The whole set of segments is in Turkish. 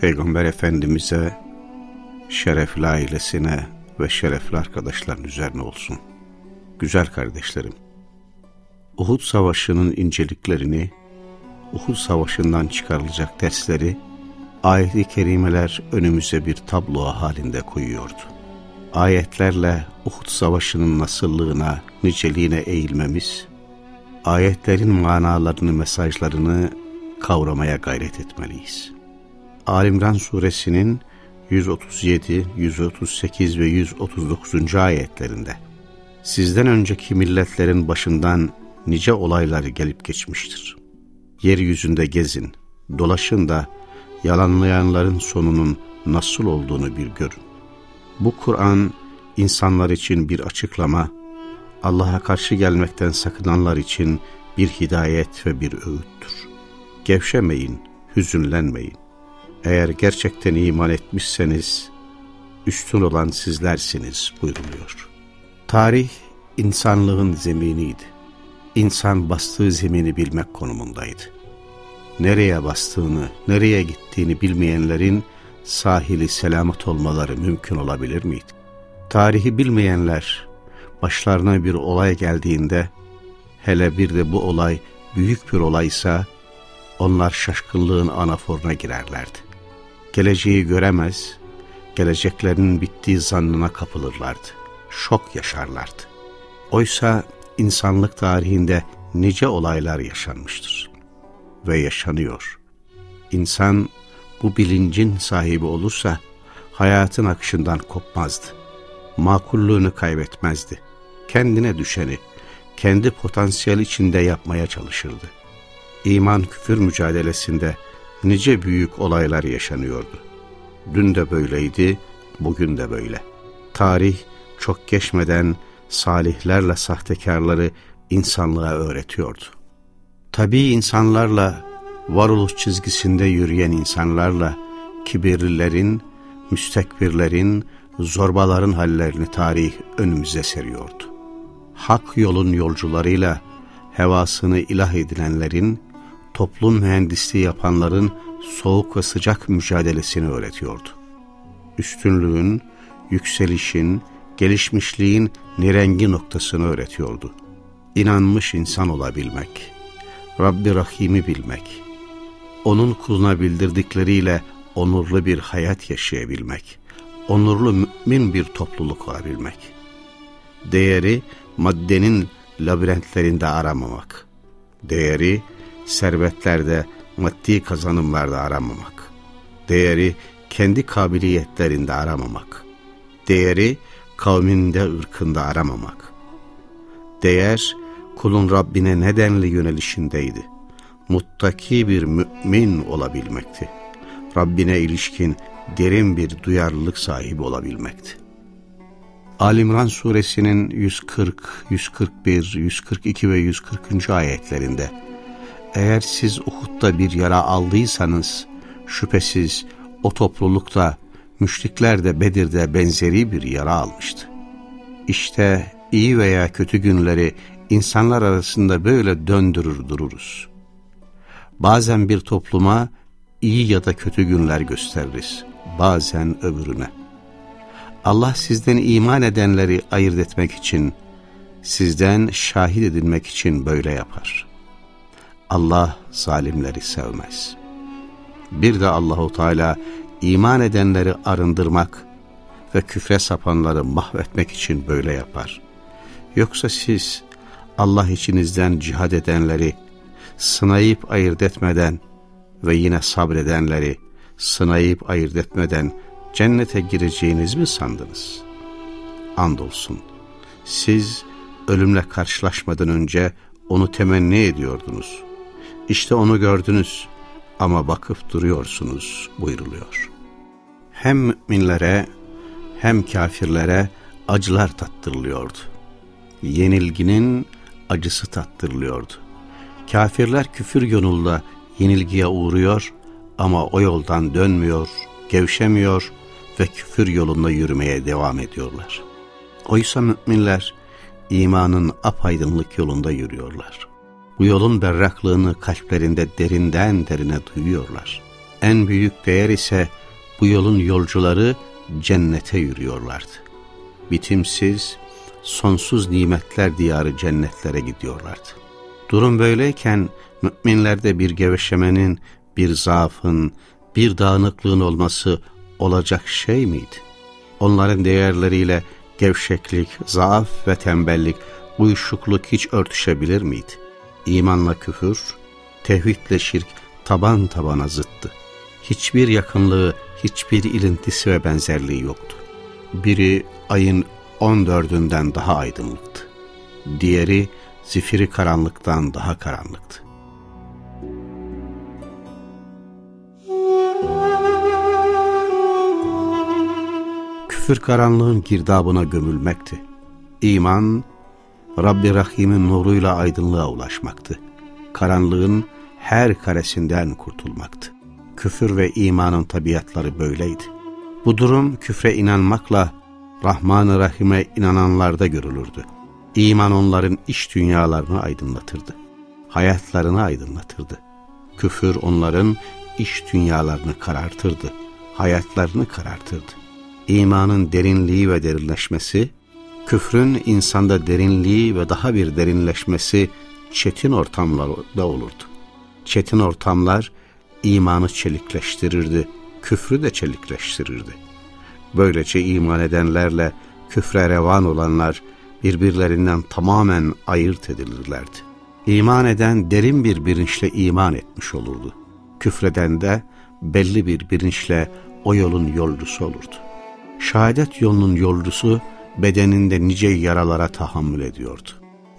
Peygamber Efendimiz'e, şerefli ailesine ve şerefli arkadaşların üzerine olsun. Güzel kardeşlerim, Uhud Savaşı'nın inceliklerini, Uhud Savaşı'ndan çıkarılacak dersleri, ayet-i kerimeler önümüze bir tablo halinde koyuyordu. Ayetlerle Uhud Savaşı'nın nasıllığına, niceliğine eğilmemiz, ayetlerin manalarını, mesajlarını kavramaya gayret etmeliyiz. Alimran suresinin 137, 138 ve 139. ayetlerinde Sizden önceki milletlerin başından nice olaylar gelip geçmiştir. Yeryüzünde gezin, dolaşın da yalanlayanların sonunun nasıl olduğunu bir görün. Bu Kur'an insanlar için bir açıklama, Allah'a karşı gelmekten sakınanlar için bir hidayet ve bir öğüttür. Gevşemeyin, hüzünlenmeyin. Eğer gerçekten iman etmişseniz, üstün olan sizlersiniz buyruluyor. Tarih, insanlığın zeminiydi. İnsan bastığı zemini bilmek konumundaydı. Nereye bastığını, nereye gittiğini bilmeyenlerin sahili selamet olmaları mümkün olabilir miydi? Tarihi bilmeyenler, başlarına bir olay geldiğinde, hele bir de bu olay büyük bir olaysa, onlar şaşkınlığın anaforuna girerlerdi. Geleceği göremez, geleceklerinin bittiği zannına kapılırlardı. Şok yaşarlardı. Oysa insanlık tarihinde nice olaylar yaşanmıştır. Ve yaşanıyor. İnsan bu bilincin sahibi olursa hayatın akışından kopmazdı. Makulluğunu kaybetmezdi. Kendine düşeni, kendi potansiyel içinde yapmaya çalışırdı. İman küfür mücadelesinde nice büyük olaylar yaşanıyordu. Dün de böyleydi, bugün de böyle. Tarih çok geçmeden salihlerle sahtekarları insanlığa öğretiyordu. Tabii insanlarla, varoluş çizgisinde yürüyen insanlarla, kibirlilerin, müstekbirlerin, zorbaların hallerini tarih önümüze seriyordu. Hak yolun yolcularıyla hevasını ilah edinenlerin, toplum mühendisliği yapanların soğuk ve sıcak mücadelesini öğretiyordu. Üstünlüğün, yükselişin, gelişmişliğin nirengi noktasını öğretiyordu. İnanmış insan olabilmek, Rabbi Rahim'i bilmek, onun kuluna bildirdikleriyle onurlu bir hayat yaşayabilmek, onurlu mümin bir topluluk olabilmek. Değeri maddenin labirentlerinde aramamak, değeri servetlerde, maddi kazanımlarda aramamak, değeri kendi kabiliyetlerinde aramamak, değeri kavminde, ırkında aramamak. Değer, kulun Rabbine nedenli yönelişindeydi. Muttaki bir mümin olabilmekti. Rabbine ilişkin derin bir duyarlılık sahibi olabilmekti. Alimran suresinin 140, 141, 142 ve 140. ayetlerinde eğer siz Uhud'da bir yara aldıysanız şüphesiz o toplulukta müşrikler de Bedir'de benzeri bir yara almıştı. İşte iyi veya kötü günleri insanlar arasında böyle döndürür dururuz. Bazen bir topluma iyi ya da kötü günler gösteririz, bazen öbürüne. Allah sizden iman edenleri ayırt etmek için, sizden şahit edilmek için böyle yapar. Allah zalimleri sevmez. Bir de Allahu Teala iman edenleri arındırmak ve küfre sapanları mahvetmek için böyle yapar. Yoksa siz Allah içinizden cihad edenleri sınayıp ayırt etmeden ve yine sabredenleri sınayıp ayırt etmeden cennete gireceğiniz mi sandınız? Andolsun siz ölümle karşılaşmadan önce onu temenni ediyordunuz. İşte onu gördünüz ama bakıp duruyorsunuz buyruluyor. hem müminlere hem kafirlere acılar tattırılıyordu. Yenilginin acısı tattırılıyordu. Kafirler küfür yolunda yenilgiye uğruyor ama o yoldan dönmüyor, gevşemiyor ve küfür yolunda yürümeye devam ediyorlar. Oysa müminler imanın apaydınlık yolunda yürüyorlar. Bu yolun berraklığını kalplerinde derinden derine duyuyorlar. En büyük değer ise bu yolun yolcuları cennete yürüyorlardı. Bitimsiz, sonsuz nimetler diyarı cennetlere gidiyorlardı. Durum böyleyken müminlerde bir gevşemenin, bir zaafın, bir dağınıklığın olması olacak şey miydi? Onların değerleriyle gevşeklik, zaaf ve tembellik, uyuşukluk hiç örtüşebilir miydi? İmanla küfür, tevhidle şirk taban tabana zıttı. Hiçbir yakınlığı, hiçbir ilintisi ve benzerliği yoktu. Biri ayın 14'ünden daha aydınlıktı. Diğeri zifiri karanlıktan daha karanlıktı. Küfür karanlığın girdabına gömülmekti. İman, Rabbi Rahim'in nuruyla aydınlığa ulaşmaktı. Karanlığın her karesinden kurtulmaktı. Küfür ve imanın tabiatları böyleydi. Bu durum küfre inanmakla Rahman-ı Rahim'e inananlarda görülürdü. İman onların iş dünyalarını aydınlatırdı. Hayatlarını aydınlatırdı. Küfür onların iş dünyalarını karartırdı. Hayatlarını karartırdı. İmanın derinliği ve derinleşmesi, küfrün insanda derinliği ve daha bir derinleşmesi çetin ortamlarda olurdu. Çetin ortamlar imanı çelikleştirirdi, küfrü de çelikleştirirdi. Böylece iman edenlerle küfre revan olanlar birbirlerinden tamamen ayırt edilirlerdi. İman eden derin bir bilinçle iman etmiş olurdu. Küfreden de belli bir bilinçle o yolun yolcusu olurdu. Şehadet yolunun yolcusu bedeninde nice yaralara tahammül ediyordu.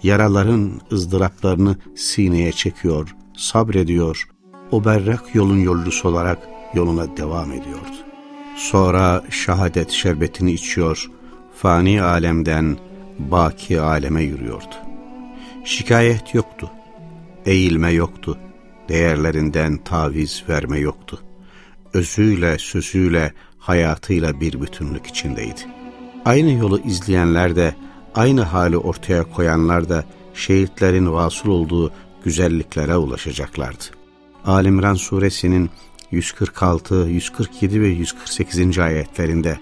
Yaraların ızdıraplarını sineye çekiyor, sabrediyor, o berrak yolun yolcusu olarak yoluna devam ediyordu. Sonra şehadet şerbetini içiyor, fani alemden baki aleme yürüyordu. Şikayet yoktu, eğilme yoktu, değerlerinden taviz verme yoktu. Özüyle, sözüyle, hayatıyla bir bütünlük içindeydi. Aynı yolu izleyenler de, aynı hali ortaya koyanlar da şehitlerin vasıl olduğu güzelliklere ulaşacaklardı. Alimran suresinin 146, 147 ve 148. ayetlerinde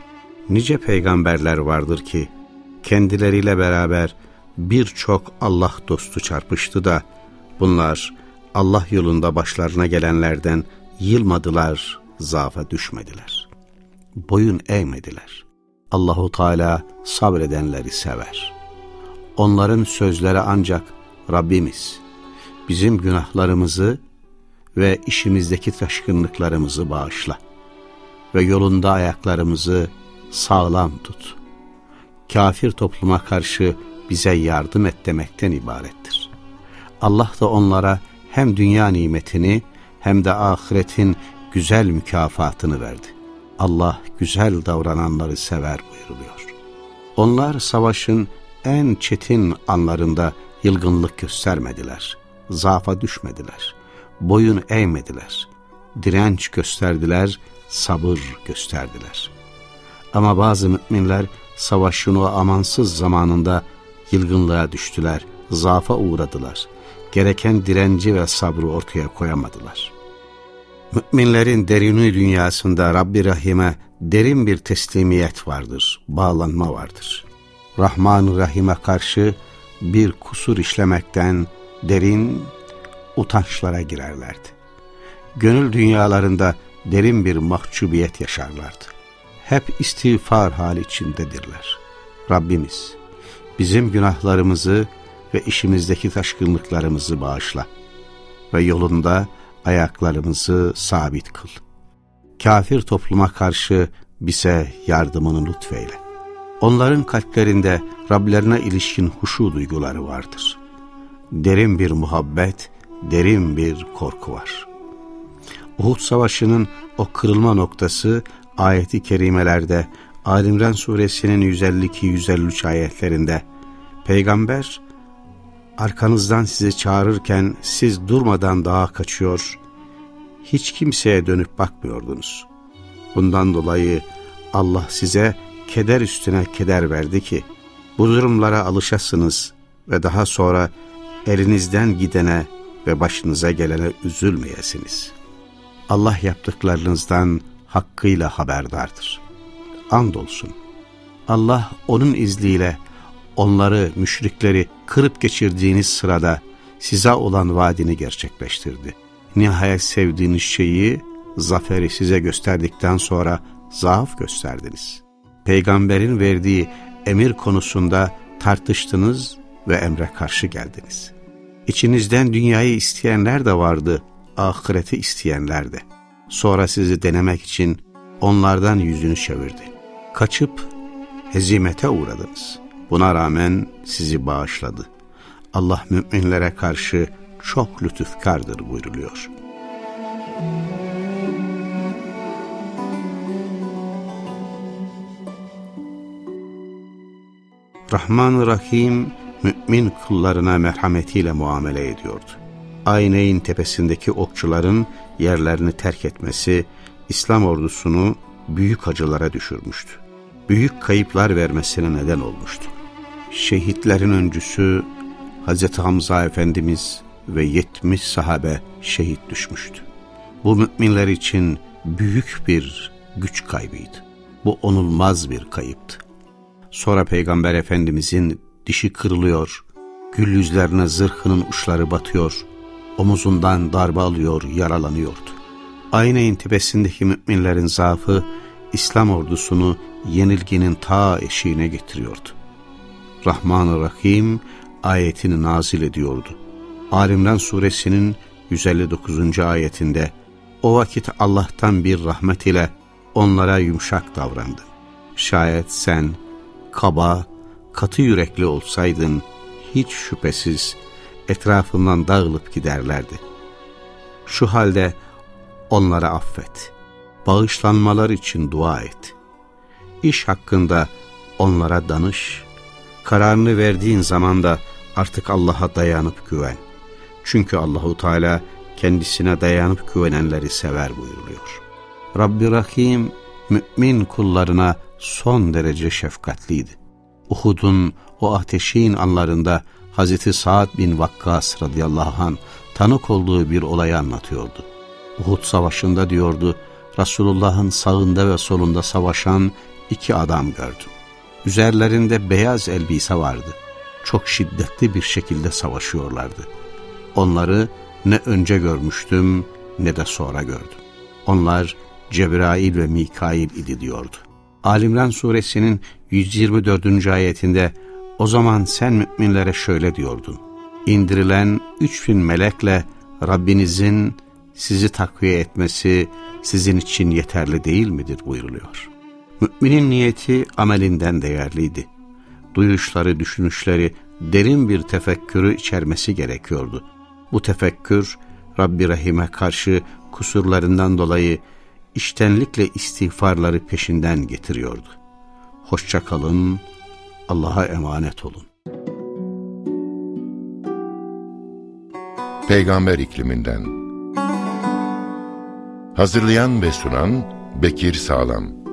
nice peygamberler vardır ki kendileriyle beraber birçok Allah dostu çarpıştı da bunlar Allah yolunda başlarına gelenlerden yılmadılar, zaafa düşmediler. Boyun eğmediler. Allahu Teala sabredenleri sever. Onların sözleri ancak Rabbimiz bizim günahlarımızı ve işimizdeki taşkınlıklarımızı bağışla ve yolunda ayaklarımızı sağlam tut. Kafir topluma karşı bize yardım et demekten ibarettir. Allah da onlara hem dünya nimetini hem de ahiretin güzel mükafatını verdi. Allah güzel davrananları sever buyuruluyor. Onlar savaşın en çetin anlarında yılgınlık göstermediler, zaafa düşmediler boyun eğmediler. Direnç gösterdiler, sabır gösterdiler. Ama bazı müminler savaşın o amansız zamanında yılgınlığa düştüler, zaafa uğradılar. Gereken direnci ve sabrı ortaya koyamadılar. Müminlerin derini dünyasında Rabbi Rahim'e derin bir teslimiyet vardır, bağlanma vardır. Rahman Rahim'e karşı bir kusur işlemekten derin utançlara girerlerdi. Gönül dünyalarında derin bir mahcubiyet yaşarlardı. Hep istiğfar hali içindedirler. Rabbimiz bizim günahlarımızı ve işimizdeki taşkınlıklarımızı bağışla ve yolunda ayaklarımızı sabit kıl. Kafir topluma karşı bize yardımını lütfeyle. Onların kalplerinde Rablerine ilişkin huşu duyguları vardır. Derin bir muhabbet derin bir korku var. Uhud Savaşı'nın o kırılma noktası ayeti kerimelerde Alimran suresinin 152-153 ayetlerinde Peygamber arkanızdan sizi çağırırken siz durmadan dağa kaçıyor, hiç kimseye dönüp bakmıyordunuz. Bundan dolayı Allah size keder üstüne keder verdi ki, bu durumlara alışasınız ve daha sonra elinizden gidene ve başınıza gelene üzülmeyesiniz. Allah yaptıklarınızdan hakkıyla haberdardır. Andolsun. Allah onun izniyle onları, müşrikleri kırıp geçirdiğiniz sırada size olan vaadini gerçekleştirdi. Nihayet sevdiğiniz şeyi, zaferi size gösterdikten sonra zaaf gösterdiniz. Peygamberin verdiği emir konusunda tartıştınız ve emre karşı geldiniz. İçinizden dünyayı isteyenler de vardı, ahireti isteyenler de. Sonra sizi denemek için onlardan yüzünü çevirdi. Kaçıp hezimete uğradınız. Buna rağmen sizi bağışladı. Allah müminlere karşı çok lütufkardır buyruluyor. Rahman Rahim mümin kullarına merhametiyle muamele ediyordu. Ayneyn tepesindeki okçuların yerlerini terk etmesi İslam ordusunu büyük acılara düşürmüştü. Büyük kayıplar vermesine neden olmuştu. Şehitlerin öncüsü Hz. Hamza Efendimiz ve 70 sahabe şehit düşmüştü. Bu müminler için büyük bir güç kaybıydı. Bu onulmaz bir kayıptı. Sonra Peygamber Efendimizin dişi kırılıyor, gül yüzlerine zırhının uçları batıyor, omuzundan darbe alıyor, yaralanıyordu. Ayneyn tepesindeki müminlerin zaafı, İslam ordusunu yenilginin ta eşiğine getiriyordu. Rahman-ı Rahim ayetini nazil ediyordu. Alimran suresinin 159. ayetinde o vakit Allah'tan bir rahmet ile onlara yumuşak davrandı. Şayet sen kaba, katı yürekli olsaydın hiç şüphesiz etrafından dağılıp giderlerdi. Şu halde onlara affet. Bağışlanmalar için dua et. İş hakkında onlara danış. Kararını verdiğin zaman da artık Allah'a dayanıp güven. Çünkü Allahu Teala kendisine dayanıp güvenenleri sever buyuruluyor. Rabbi Rahim mümin kullarına son derece şefkatliydi. Uhud'un o ateşin anlarında Hazreti Sa'd bin Vakkas radıyallahu an tanık olduğu bir olayı anlatıyordu. Uhud savaşında diyordu, Resulullah'ın sağında ve solunda savaşan iki adam gördüm. Üzerlerinde beyaz elbise vardı. Çok şiddetli bir şekilde savaşıyorlardı. Onları ne önce görmüştüm ne de sonra gördüm. Onlar Cebrail ve Mikail idi diyordu. Alimran suresinin 124. ayetinde o zaman sen müminlere şöyle diyordun. İndirilen 3000 melekle Rabbinizin sizi takviye etmesi sizin için yeterli değil midir buyuruluyor. Müminin niyeti amelinden değerliydi. Duyuşları, düşünüşleri derin bir tefekkürü içermesi gerekiyordu. Bu tefekkür Rabbi Rahim'e karşı kusurlarından dolayı iştenlikle istiğfarları peşinden getiriyordu. Hoşça kalın, Allah'a emanet olun. Peygamber ikliminden Hazırlayan ve sunan Bekir Sağlam